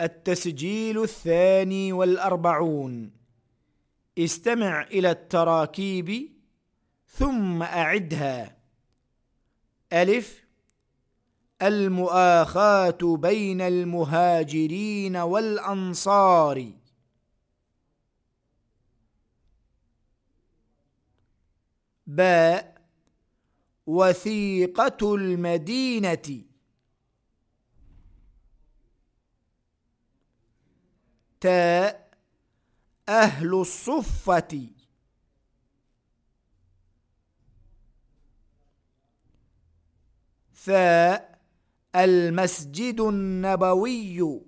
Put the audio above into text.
التسجيل الثاني والأربعون. استمع إلى التراكيب ثم أعدها. ألف. المؤاخاة بين المهاجرين والأنصار. باء. وثيقة المدينة. تاء أهل الصفة. ثاء المسجد النبوي.